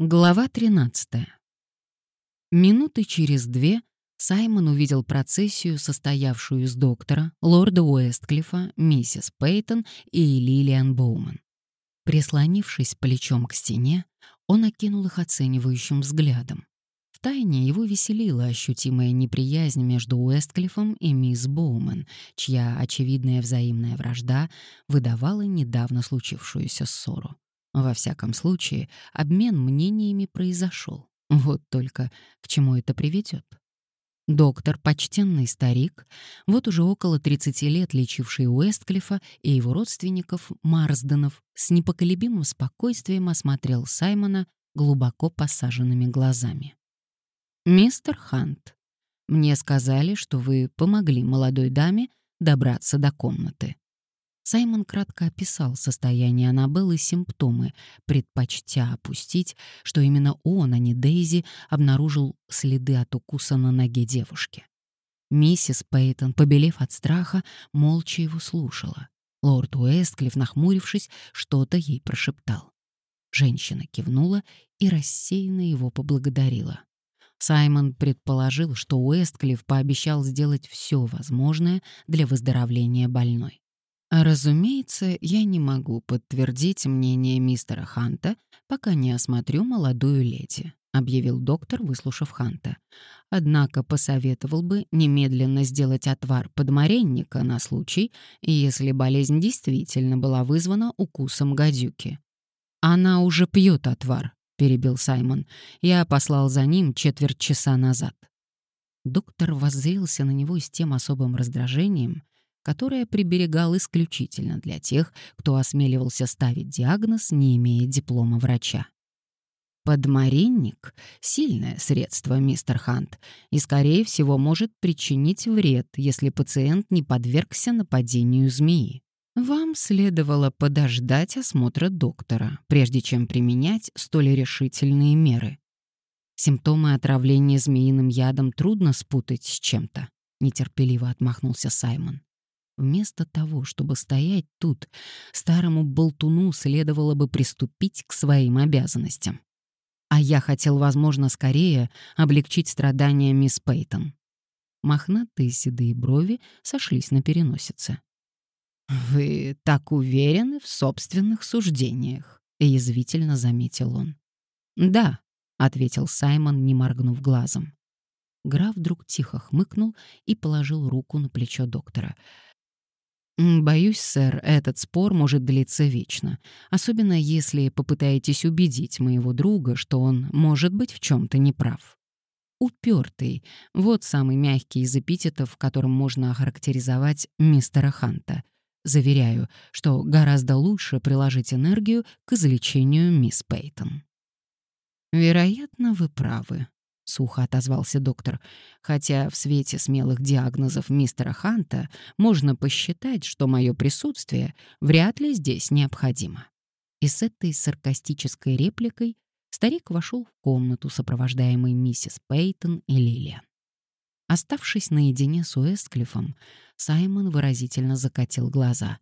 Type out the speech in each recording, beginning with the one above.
Глава 13. Минуты через две Саймон увидел процессию, состоявшую из доктора, лорда Уэстклифа, миссис Пейтон и Лилиан Боуман. Прислонившись плечом к стене, он окинул их оценивающим взглядом. Втайне его веселила ощутимая неприязнь между Уэстклифом и мисс Боуман, чья очевидная взаимная вражда выдавала недавно случившуюся ссору. Во всяком случае, обмен мнениями произошел. Вот только к чему это приведет. Доктор, почтенный старик, вот уже около 30 лет лечивший Уэстклифа и его родственников Марсденов, с непоколебимым спокойствием осмотрел Саймона глубоко посаженными глазами. «Мистер Хант, мне сказали, что вы помогли молодой даме добраться до комнаты. Саймон кратко описал состояние Аннабеллы и симптомы, предпочтя опустить, что именно он, а не Дейзи, обнаружил следы от укуса на ноге девушки. Миссис Пейтон, побелев от страха, молча его слушала. Лорд Уэстклифф, нахмурившись, что-то ей прошептал. Женщина кивнула и рассеянно его поблагодарила. Саймон предположил, что Уэстклифф пообещал сделать все возможное для выздоровления больной. Разумеется, я не могу подтвердить мнение мистера Ханта, пока не осмотрю молодую леди, объявил доктор, выслушав Ханта. Однако посоветовал бы немедленно сделать отвар подмаренника на случай, если болезнь действительно была вызвана укусом гадюки. Она уже пьет отвар, перебил Саймон. Я послал за ним четверть часа назад. Доктор воззрился на него с тем особым раздражением, которое приберегал исключительно для тех, кто осмеливался ставить диагноз, не имея диплома врача. Подмаринник — сильное средство, мистер Хант, и, скорее всего, может причинить вред, если пациент не подвергся нападению змеи. Вам следовало подождать осмотра доктора, прежде чем применять столь решительные меры. Симптомы отравления змеиным ядом трудно спутать с чем-то, нетерпеливо отмахнулся Саймон. Вместо того, чтобы стоять тут, старому болтуну следовало бы приступить к своим обязанностям. А я хотел, возможно, скорее облегчить страдания мисс Пейтон. Мохнатые седые брови сошлись на переносице. «Вы так уверены в собственных суждениях», — язвительно заметил он. «Да», — ответил Саймон, не моргнув глазом. Граф вдруг тихо хмыкнул и положил руку на плечо доктора — «Боюсь, сэр, этот спор может длиться вечно, особенно если попытаетесь убедить моего друга, что он может быть в чем-то неправ». Упертый — вот самый мягкий из эпитетов, которым можно охарактеризовать мистера Ханта. Заверяю, что гораздо лучше приложить энергию к излечению мисс Пейтон. «Вероятно, вы правы», — сухо отозвался доктор, хотя в свете смелых диагнозов мистера Ханта можно посчитать, что мое присутствие вряд ли здесь необходимо. И с этой саркастической репликой старик вошел в комнату, сопровождаемый миссис Пейтон и Лилиан. Оставшись наедине с Уэстклиффом, Саймон выразительно закатил глаза.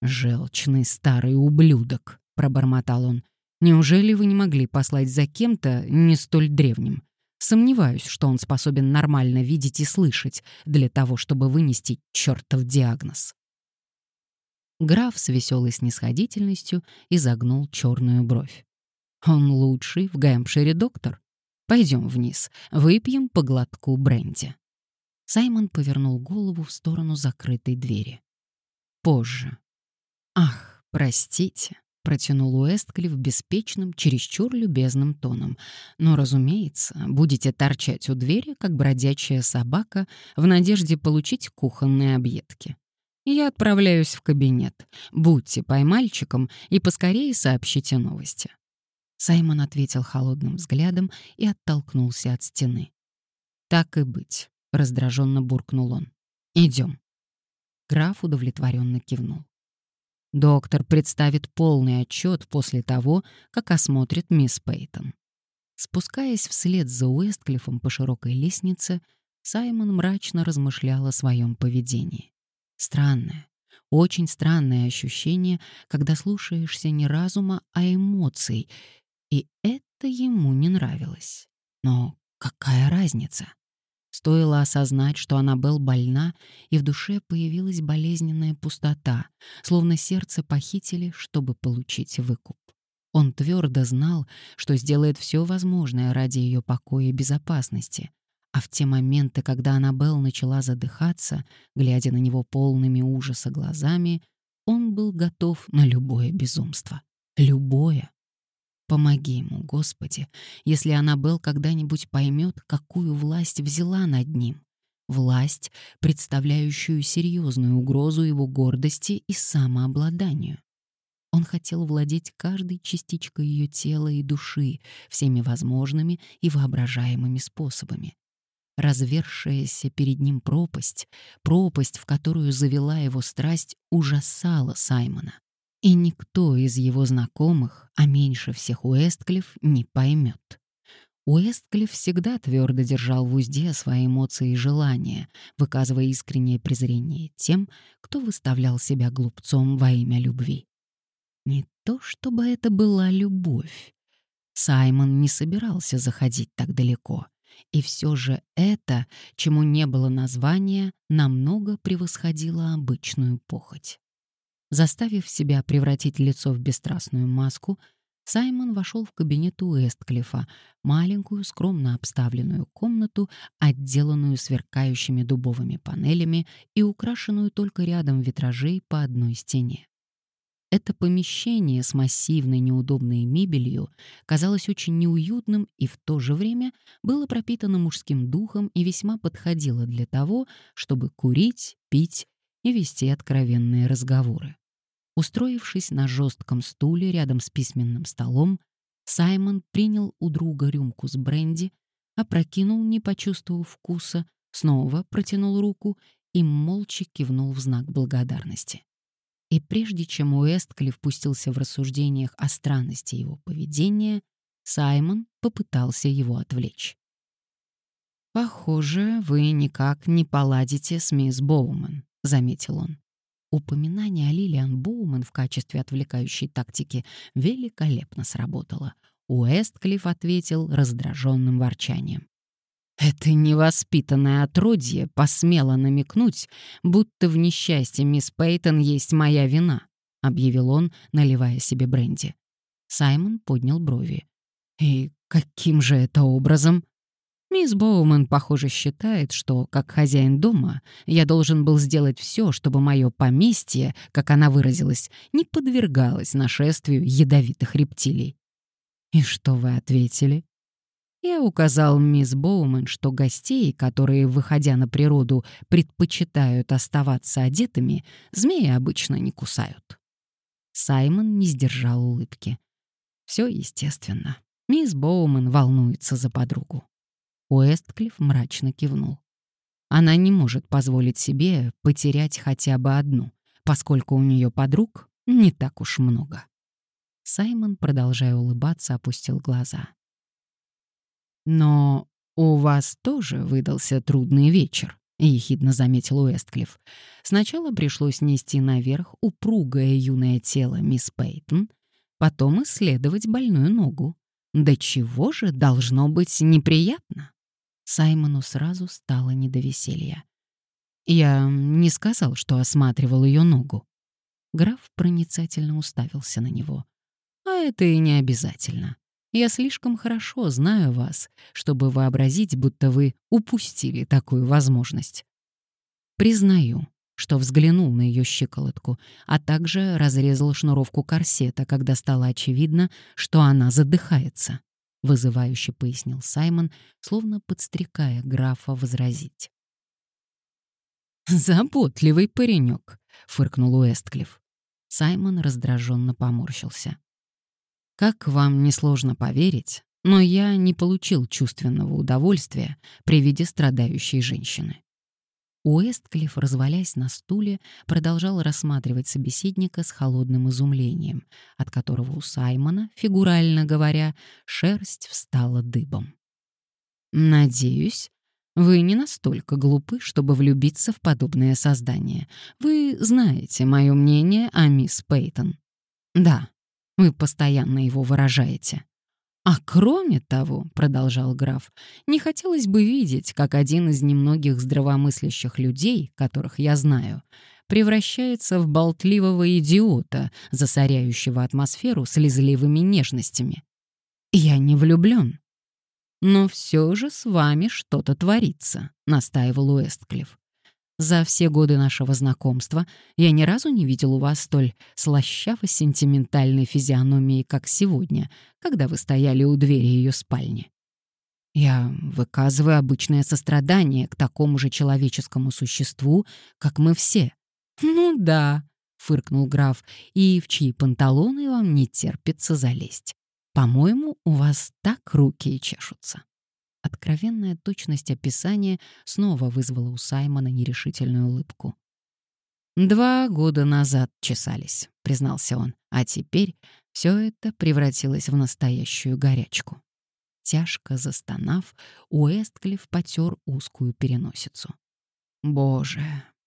«Желчный старый ублюдок», — пробормотал он. «Неужели вы не могли послать за кем-то не столь древним? Сомневаюсь, что он способен нормально видеть и слышать для того, чтобы вынести чертов диагноз. Граф с веселой снисходительностью изогнул черную бровь. Он лучший в Гэмпшире доктор. Пойдем вниз, выпьем по глотку бренди. Саймон повернул голову в сторону закрытой двери. Позже. Ах, простите протянул Уэстклифф беспечным, чересчур любезным тоном. «Но, разумеется, будете торчать у двери, как бродячая собака, в надежде получить кухонные объедки. Я отправляюсь в кабинет. Будьте поймальчиком и поскорее сообщите новости». Саймон ответил холодным взглядом и оттолкнулся от стены. «Так и быть», — раздраженно буркнул он. «Идем». Граф удовлетворенно кивнул. Доктор представит полный отчет после того, как осмотрит мисс Пейтон. Спускаясь вслед за Уэстклиффом по широкой лестнице, Саймон мрачно размышлял о своем поведении. Странное, очень странное ощущение, когда слушаешься не разума, а эмоций, и Это ему не нравилось. Но какая разница? Стоило осознать, что Аннабелл больна, и в душе появилась болезненная пустота, словно сердце похитили, чтобы получить выкуп. Он твердо знал, что сделает все возможное ради ее покоя и безопасности, а в те моменты, когда Аннабелл начала задыхаться, глядя на него полными ужаса глазами, он был готов на любое безумство. Любое. Помоги ему, Господи, если Аннабелл когда-нибудь поймет, какую власть взяла над ним. Власть, представляющую серьезную угрозу его гордости и самообладанию. Он хотел владеть каждой частичкой ее тела и души, всеми возможными и воображаемыми способами. Развершаяся перед ним пропасть, пропасть, в которую завела его страсть, ужасала Саймона. И никто из его знакомых, а меньше всех Уэстклифф, не поймет. Уэстклифф всегда твердо держал в узде свои эмоции и желания, выказывая искреннее презрение тем, кто выставлял себя глупцом во имя любви. Не то чтобы это была любовь. Саймон не собирался заходить так далеко. И все же это, чему не было названия, намного превосходило обычную похоть. Заставив себя превратить лицо в бесстрастную маску, Саймон вошел в кабинет Уэстклифа, маленькую, скромно обставленную комнату, отделанную сверкающими дубовыми панелями и украшенную только рядом витражей по одной стене. Это помещение с массивной неудобной мебелью казалось очень неуютным и в то же время было пропитано мужским духом и весьма подходило для того, чтобы курить, пить и вести откровенные разговоры. Устроившись на жестком стуле рядом с письменным столом, Саймон принял у друга рюмку с бренди, опрокинул, не почувствовав вкуса, снова протянул руку и молча кивнул в знак благодарности. И прежде чем Уэсткли впустился в рассуждениях о странности его поведения, Саймон попытался его отвлечь. «Похоже, вы никак не поладите с мисс Боуман», — заметил он. Упоминание о Лилиан Боуман в качестве отвлекающей тактики великолепно сработало. Уэстклифф ответил раздраженным ворчанием. Это невоспитанное отродье посмело намекнуть, будто в несчастье мисс Пейтон есть моя вина, объявил он, наливая себе бренди. Саймон поднял брови. И каким же это образом? Мисс Боуман, похоже, считает, что, как хозяин дома, я должен был сделать все, чтобы мое поместье, как она выразилась, не подвергалось нашествию ядовитых рептилий. И что вы ответили? Я указал мисс Боуман, что гостей, которые, выходя на природу, предпочитают оставаться одетыми, змеи обычно не кусают. Саймон не сдержал улыбки. Все естественно. Мисс Боуман волнуется за подругу. Уэстклифф мрачно кивнул. Она не может позволить себе потерять хотя бы одну, поскольку у нее подруг не так уж много. Саймон, продолжая улыбаться, опустил глаза. «Но у вас тоже выдался трудный вечер», — ехидно заметил Уэстклифф. «Сначала пришлось нести наверх упругое юное тело мисс Пейтон, потом исследовать больную ногу. Да чего же должно быть неприятно?» Саймону сразу стало не до веселья. «Я не сказал, что осматривал ее ногу». Граф проницательно уставился на него. «А это и не обязательно. Я слишком хорошо знаю вас, чтобы вообразить, будто вы упустили такую возможность. Признаю, что взглянул на ее щиколотку, а также разрезал шнуровку корсета, когда стало очевидно, что она задыхается вызывающе пояснил Саймон, словно подстрекая графа возразить. «Заботливый паренек», — фыркнул Уэстклифф. Саймон раздраженно поморщился. «Как вам несложно поверить, но я не получил чувственного удовольствия при виде страдающей женщины. Уэстклифф, развалясь на стуле, продолжал рассматривать собеседника с холодным изумлением, от которого у Саймона, фигурально говоря, шерсть встала дыбом. «Надеюсь, вы не настолько глупы, чтобы влюбиться в подобное создание. Вы знаете мое мнение о мисс Пейтон. Да, вы постоянно его выражаете. А кроме того, продолжал граф, не хотелось бы видеть, как один из немногих здравомыслящих людей, которых я знаю, превращается в болтливого идиота, засоряющего атмосферу слезливыми нежностями. Я не влюблен. Но все же с вами что-то творится, настаивал Уэстклифф. За все годы нашего знакомства я ни разу не видел у вас столь слащаво-сентиментальной физиономии, как сегодня, когда вы стояли у двери ее спальни. Я выказываю обычное сострадание к такому же человеческому существу, как мы все. Ну да, фыркнул граф, и в чьи панталоны вам не терпится залезть. По-моему, у вас так руки и чешутся. Откровенная точность описания снова вызвала у Саймона нерешительную улыбку. «Два года назад чесались», — признался он, «а теперь все это превратилось в настоящую горячку». Тяжко застонав, Уэстклифф потер узкую переносицу. «Боже,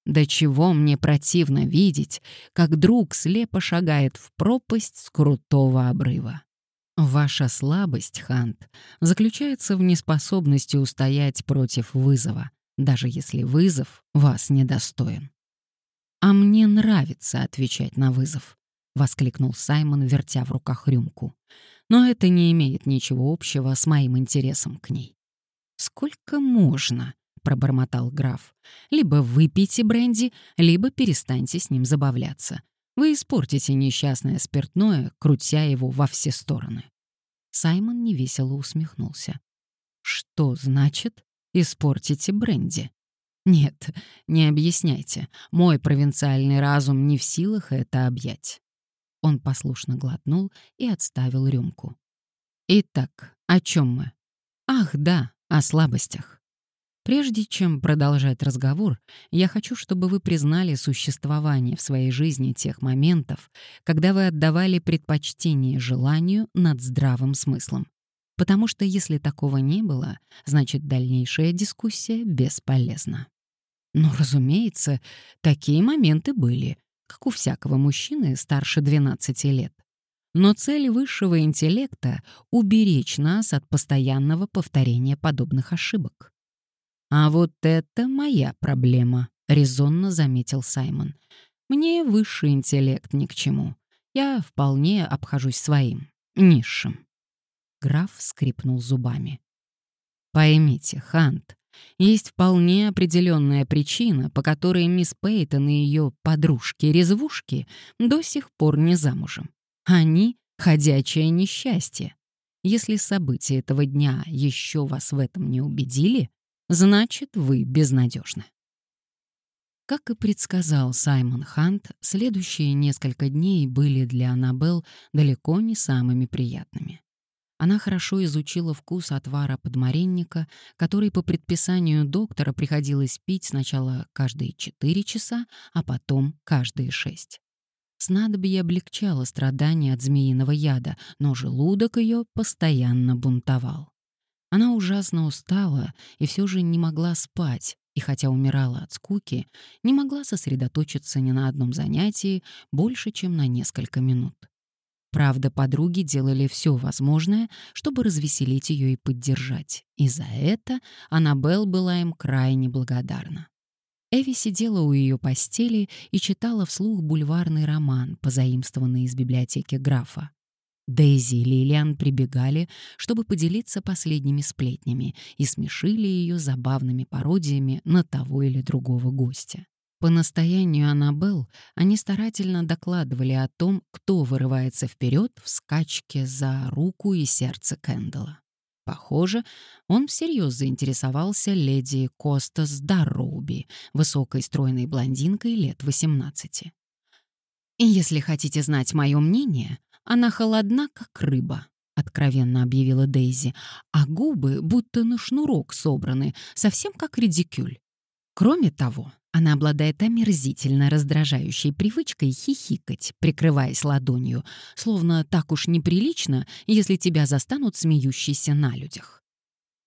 до чего мне противно видеть, как друг слепо шагает в пропасть с крутого обрыва. Ваша слабость, Хант, заключается в неспособности устоять против вызова, даже если вызов вас недостоин. «А мне нравится отвечать на вызов», — воскликнул Саймон, вертя в руках рюмку. «Но это не имеет ничего общего с моим интересом к ней». «Сколько можно?» — пробормотал граф. «Либо выпейте бренди, либо перестаньте с ним забавляться. Вы испортите несчастное спиртное, крутя его во все стороны. Саймон невесело усмехнулся. Что значит испортите бренди? Нет, не объясняйте. Мой провинциальный разум не в силах это объять. Он послушно глотнул и отставил рюмку. Итак, о чем мы? Ах, да, о слабостях. Прежде чем продолжать разговор, я хочу, чтобы вы признали существование в своей жизни тех моментов, когда вы отдавали предпочтение желанию над здравым смыслом. Потому что если такого не было, значит дальнейшая дискуссия бесполезна. Но, разумеется, такие моменты были, как у всякого мужчины старше 12 лет. Но цель высшего интеллекта — уберечь нас от постоянного повторения подобных ошибок. «А вот это моя проблема», — резонно заметил Саймон. «Мне высший интеллект ни к чему. Я вполне обхожусь своим, низшим». Граф скрипнул зубами. «Поймите, Хант, есть вполне определенная причина, по которой мисс Пейтон и ее подружки-резвушки до сих пор не замужем. Они — ходячее несчастье. Если события этого дня еще вас в этом не убедили, значит, вы безнадежны. Как и предсказал Саймон Хант, следующие несколько дней были для Аннабелл далеко не самыми приятными. Она хорошо изучила вкус отвара подмаренника, который по предписанию доктора приходилось пить сначала каждые 4 часа, а потом каждые 6. Снадобье облегчало страдания от змеиного яда, но желудок ее постоянно бунтовал. Она ужасно устала и все же не могла спать, и хотя умирала от скуки, не могла сосредоточиться ни на одном занятии больше, чем на несколько минут. Правда, подруги делали все возможное, чтобы развеселить ее и поддержать, и за это Аннабелл была им крайне благодарна. Эви сидела у ее постели и читала вслух бульварный роман, позаимствованный из библиотеки графа. Дейзи и Лилиан прибегали, чтобы поделиться последними сплетнями и смешили ее забавными пародиями на того или другого гостя. По настоянию Аннабелл они старательно докладывали о том, кто вырывается вперед в скачке за руку и сердце Кэндала. Похоже, он всерьез заинтересовался леди Костас Дарроуби, высокой стройной блондинкой лет 18. И если хотите знать мое мнение, она холодна, как рыба, откровенно объявила Дейзи, а губы будто на шнурок собраны, совсем как редикюль. Кроме того, она обладает омерзительно раздражающей привычкой хихикать, прикрываясь ладонью, словно так уж неприлично, если тебя застанут смеющейся на людях.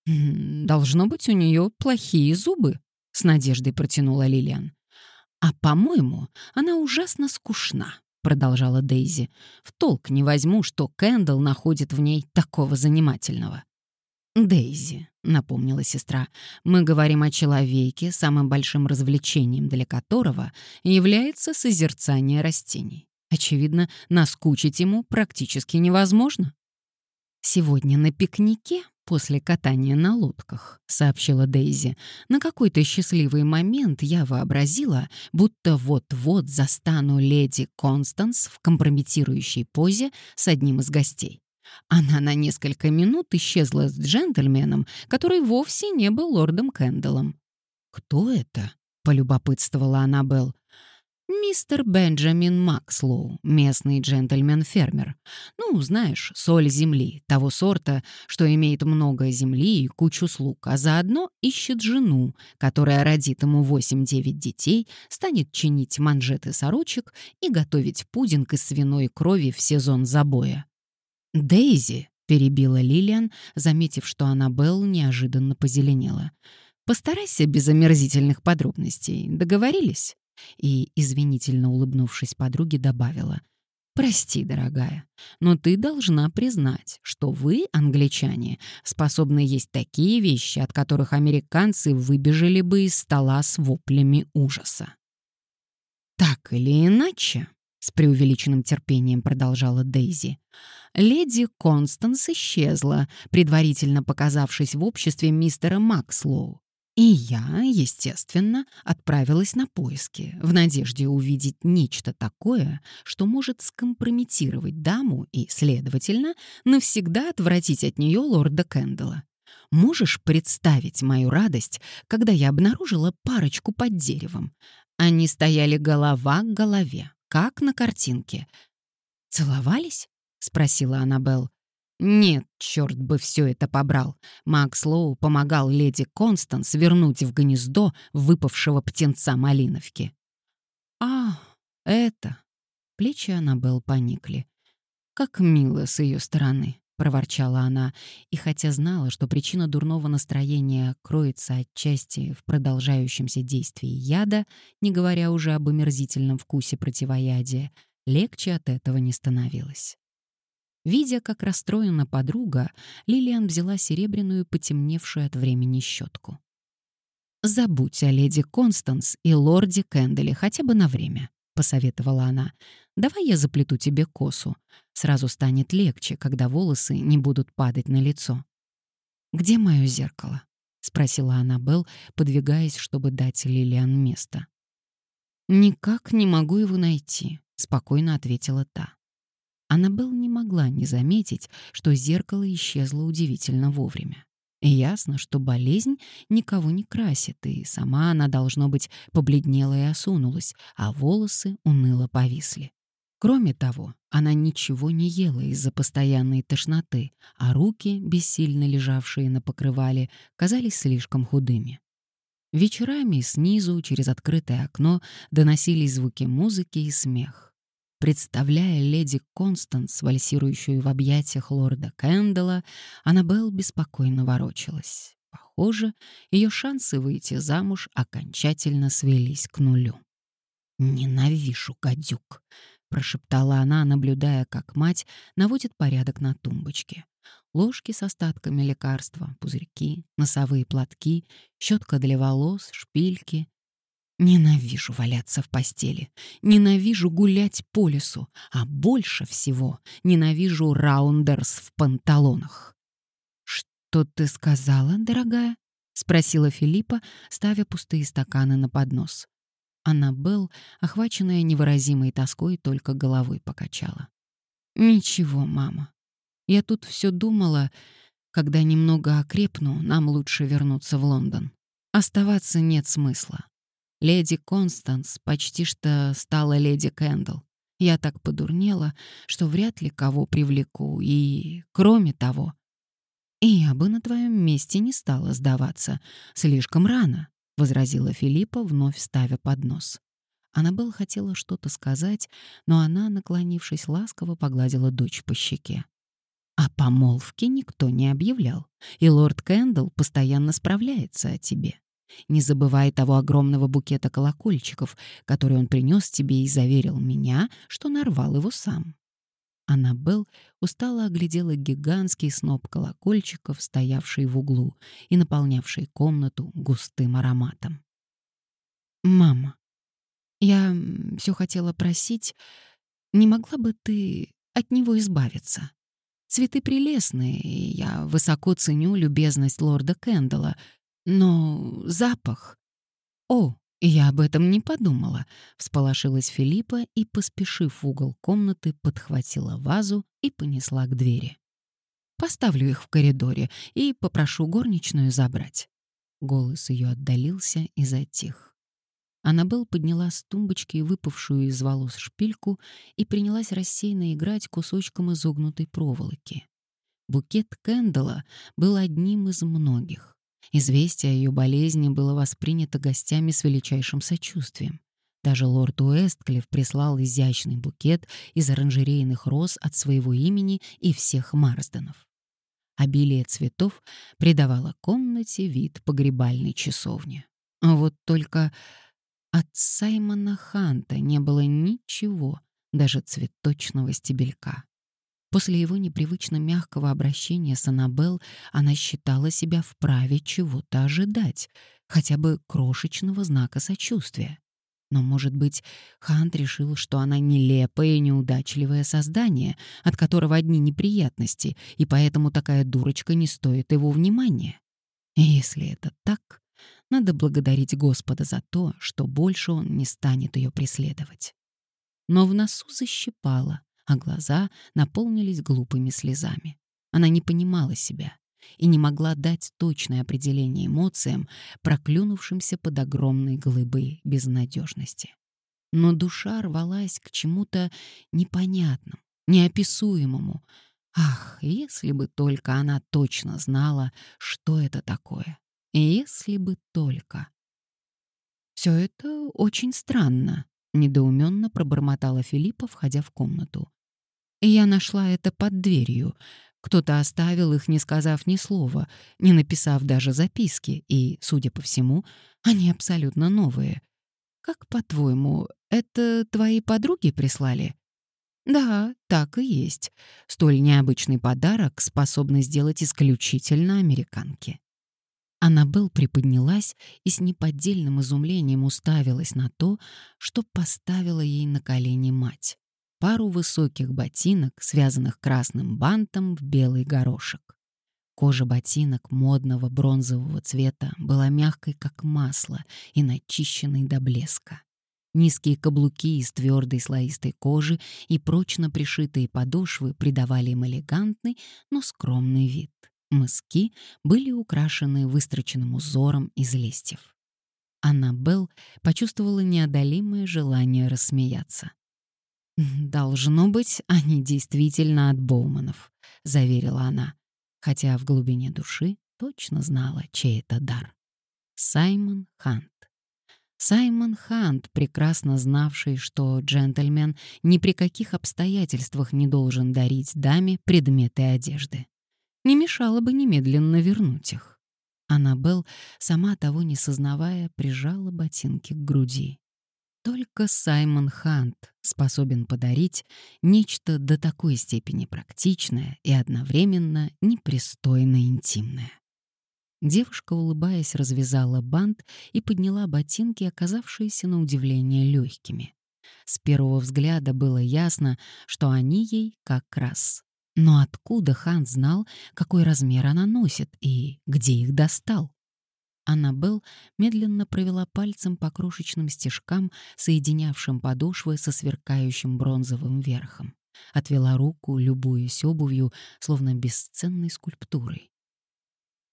«Должно быть, у нее плохие зубы», — с надеждой протянула Лилиан. «А, по-моему, она ужасно скучна», — продолжала Дейзи. «В толк не возьму, что Кэндалл находит в ней такого занимательного». «Дейзи», — напомнила сестра, — «мы говорим о человеке, самым большим развлечением для которого является созерцание растений. Очевидно, наскучить ему практически невозможно». «Сегодня на пикнике после катания на лодках», — сообщила Дейзи. «На какой-то счастливый момент я вообразила, будто вот-вот застану леди Констанс в компрометирующей позе с одним из гостей. Она на несколько минут исчезла с джентльменом, который вовсе не был лордом Кэндаллом. «Кто это?» — полюбопытствовала Аннабелл. «Мистер Бенджамин Макслоу, местный джентльмен-фермер. Ну, знаешь, соль земли, того сорта, что имеет много земли и кучу слуг, а заодно ищет жену, которая родит ему 8-9 детей, станет чинить манжеты сорочек и готовить пудинг из свиной крови в сезон забоя. «Дейзи», — перебила Лилиан, заметив, что Аннабелл неожиданно позеленела. «Постарайся без омерзительных подробностей. Договорились?» И, извинительно улыбнувшись подруге, добавила. «Прости, дорогая, но ты должна признать, что вы, англичане, способны есть такие вещи, от которых американцы выбежали бы из стола с воплями ужаса». «Так или иначе», — с преувеличенным терпением продолжала Дейзи. «Леди Констанс исчезла, предварительно показавшись в обществе мистера Макслоу. И я, естественно, отправилась на поиски, в надежде увидеть нечто такое, что может скомпрометировать даму и, следовательно, навсегда отвратить от нее лорда Кэндалла. Можешь представить мою радость, когда я обнаружила парочку под деревом? Они стояли голова к голове, как на картинке. «Целовались?» — спросила Аннабелл. Нет, черт бы все это побрал. Макс Лоу помогал леди Констанс вернуть в гнездо выпавшего птенца Малиновки. «А, это...» Плечи Аннабелл поникли. «Как мило с ее стороны», — проворчала она, и хотя знала, что причина дурного настроения кроется отчасти в продолжающемся действии яда, не говоря уже об омерзительном вкусе противоядия, легче от этого не становилось. Видя, как расстроена подруга, Лилиан взяла серебряную, потемневшую от времени щетку. «Забудь о леди Констанс и лорде Кэнделе хотя бы на время», — посоветовала она. «Давай я заплету тебе косу. Сразу станет легче, когда волосы не будут падать на лицо». «Где мое зеркало?» — спросила Аннабелл, подвигаясь, чтобы дать Лилиан место. «Никак не могу его найти», — спокойно ответила та. Аннабелл не могла не заметить, что зеркало исчезло удивительно вовремя. Ясно, что болезнь никого не красит, и сама она, должно быть, побледнела и осунулась, а волосы уныло повисли. Кроме того, она ничего не ела из-за постоянной тошноты, а руки, бессильно лежавшие на покрывале, казались слишком худыми. Вечерами снизу, через открытое окно, доносились звуки музыки и смех. Представляя леди Констанс, вальсирующую в объятиях лорда Кэндалла, Аннабелл беспокойно ворочалась. Похоже, ее шансы выйти замуж окончательно свелись к нулю. «Ненавижу гадюк», — прошептала она, наблюдая, как мать наводит порядок на тумбочке. Ложки с остатками лекарства, пузырьки, носовые платки, щетка для волос, шпильки, Ненавижу валяться в постели, ненавижу гулять по лесу, а больше всего ненавижу раундерс в панталонах. «Что ты сказала, дорогая?» — спросила Филиппа, ставя пустые стаканы на поднос. Аннабелл, охваченная невыразимой тоской, только головой покачала. «Ничего, мама. Я тут все думала, когда немного окрепну, нам лучше вернуться в Лондон. Оставаться нет смысла. Леди Констанс почти что стала леди Кэндл. Я так подурнела, что вряд ли кого привлеку, и, кроме того... И я бы на твоем месте не стала сдаваться. Слишком рано, — возразила Филиппа, вновь ставя поднос. Аннабелл хотела что-то сказать, но она, наклонившись ласково, погладила дочь по щеке. О помолвке никто не объявлял, и лорд Кэндл постоянно справляется о тебе. Не забывай того огромного букета колокольчиков, который он принес тебе и заверил меня, что нарвал его сам. Аннабелл устало оглядела гигантский сноп колокольчиков, стоявший в углу и наполнявший комнату густым ароматом. «Мама, я все хотела просить, не могла бы ты от него избавиться? Цветы прелестные, и я высоко ценю любезность лорда Кэндала, но запах... О, я об этом не подумала. Всполошилась Филиппа и, поспешив в угол комнаты, подхватила вазу и понесла к двери. Поставлю их в коридоре и попрошу горничную забрать. Голос ее отдалился и затих. Аннабелл подняла с тумбочки выпавшую из волос шпильку и принялась рассеянно играть кусочком изогнутой проволоки. Букет Кэндала был одним из многих. Известие о ее болезни было воспринято гостями с величайшим сочувствием. Даже лорд Уэстклифф прислал изящный букет из оранжерейных роз от своего имени и всех Марсденов. Обилие цветов придавало комнате вид погребальной часовни. Вот только от Саймона Ханта не было ничего, даже цветочного стебелька. После его непривычно мягкого обращения с Аннабелл она считала себя вправе чего-то ожидать, хотя бы крошечного знака сочувствия. Но, может быть, Хант решил, что она нелепое и неудачливое создание, от которого одни неприятности, и поэтому такая дурочка не стоит его внимания. Если это так, надо благодарить Господа за то, что больше он не станет ее преследовать. Но в носу защипало, а глаза наполнились глупыми слезами. Она не понимала себя и не могла дать точное определение эмоциям, проклюнувшимся под огромной глыбой безнадежности. Но душа рвалась к чему-то непонятному, неописуемому. Ах, если бы только она точно знала, что это такое. Если бы только. Все это очень странно, недоуменно пробормотала Филиппа, входя в комнату. Я нашла это под дверью. Кто-то оставил их, не сказав ни слова, не написав даже записки, и, судя по всему, они абсолютно новые. Как, по-твоему, это твои подруги прислали? Да, так и есть. Столь необычный подарок способны сделать исключительно американки. Аннабелл приподнялась и с неподдельным изумлением уставилась на то, что поставила ей на колени мать пару высоких ботинок, связанных красным бантом в белый горошек. Кожа ботинок модного бронзового цвета была мягкой, как масло, и начищенной до блеска. Низкие каблуки из твердой слоистой кожи и прочно пришитые подошвы придавали им элегантный, но скромный вид. Мыски были украшены выстроченным узором из листьев. Аннабелл почувствовала неодолимое желание рассмеяться. «Должно быть, они действительно от Боуманов», — заверила она, хотя в глубине души точно знала, чей это дар. Саймон Хант. Саймон Хант, прекрасно знавший, что джентльмен ни при каких обстоятельствах не должен дарить даме предметы одежды. Не мешало бы немедленно вернуть их. Аннабелл, сама того не сознавая, прижала ботинки к груди. Только Саймон Хант способен подарить нечто до такой степени практичное и одновременно непристойно интимное. Девушка, улыбаясь, развязала бант и подняла ботинки, оказавшиеся на удивление легкими. С первого взгляда было ясно, что они ей как раз. Но откуда Хан знал, какой размер она носит и где их достал? Аннабелл медленно провела пальцем по крошечным стежкам, соединявшим подошвы со сверкающим бронзовым верхом. Отвела руку, любуясь обувью, словно бесценной скульптурой.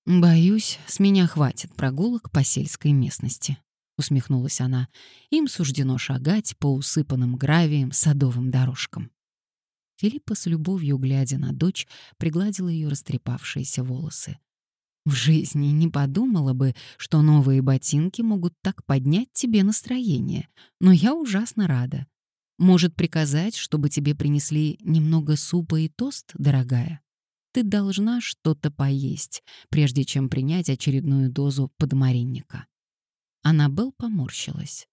«Боюсь, с меня хватит прогулок по сельской местности», — усмехнулась она. «Им суждено шагать по усыпанным гравием садовым дорожкам». Филиппа с любовью, глядя на дочь, пригладила ее растрепавшиеся волосы. В жизни не подумала бы, что новые ботинки могут так поднять тебе настроение, но я ужасно рада. Может приказать, чтобы тебе принесли немного супа и тост, дорогая? Ты должна что-то поесть, прежде чем принять очередную дозу подмаринника. Аннабелл поморщилась.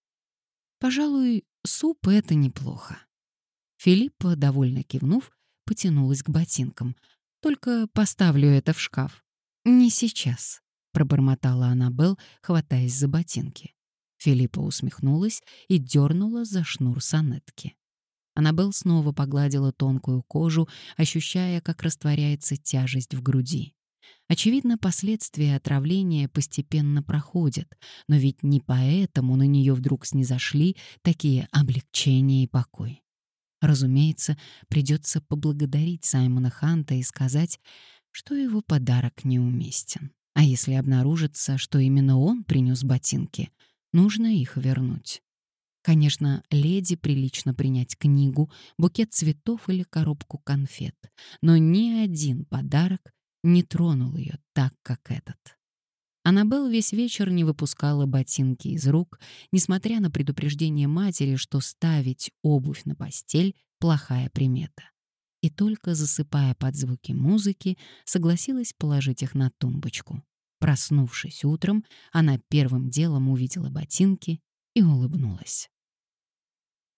«Пожалуй, суп — это неплохо». Филиппа, довольно кивнув, потянулась к ботинкам. «Только поставлю это в шкаф». «Не сейчас», — пробормотала Аннабелл, хватаясь за ботинки. Филиппа усмехнулась и дернула за шнур сонетки. Аннабелл снова погладила тонкую кожу, ощущая, как растворяется тяжесть в груди. Очевидно, последствия отравления постепенно проходят, но ведь не поэтому на нее вдруг снизошли такие облегчения и покой. Разумеется, придется поблагодарить Саймона Ханта и сказать, что его подарок неуместен. А если обнаружится, что именно он принес ботинки, нужно их вернуть. Конечно, леди прилично принять книгу, букет цветов или коробку конфет, но ни один подарок не тронул ее так, как этот. Аннабелл весь вечер не выпускала ботинки из рук, несмотря на предупреждение матери, что ставить обувь на постель — плохая примета. И только засыпая под звуки музыки, согласилась положить их на тумбочку. Проснувшись утром, она первым делом увидела ботинки и улыбнулась.